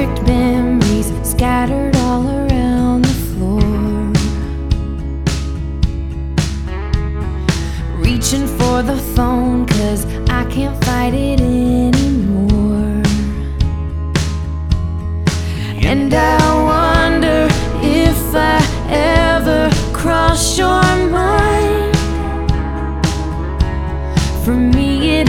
perfect memories scattered all around the floor. Reaching for the phone, cause I can't fight it anymore. And I wonder if I ever cross your mind. For me, it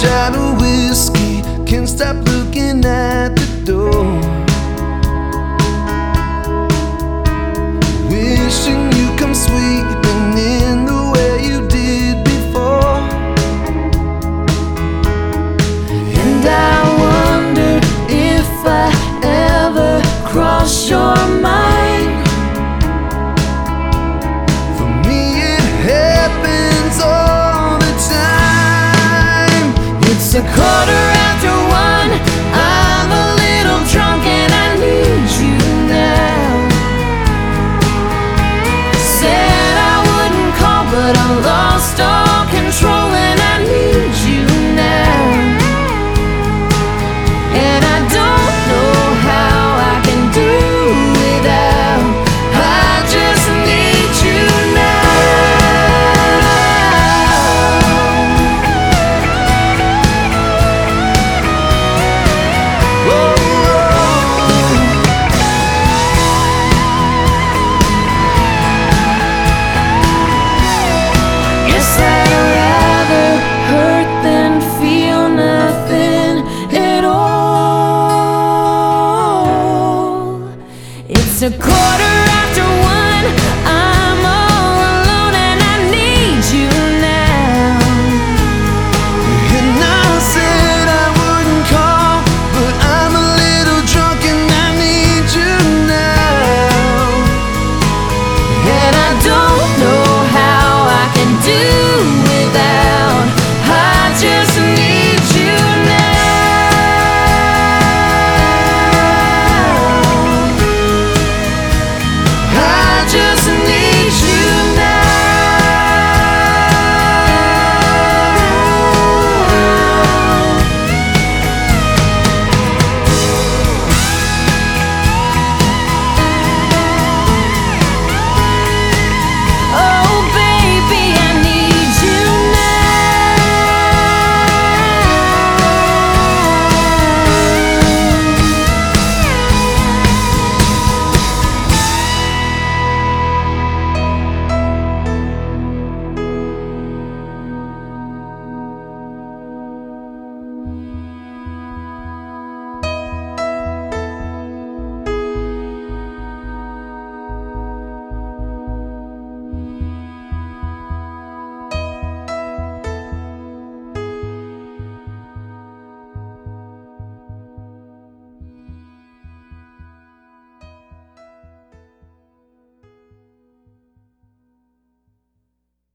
Shot of whiskey, can't stop looking at a quarter after one. I'm a little drunk and I need you now. Said I wouldn't call, but I It's a quarter after one. I'm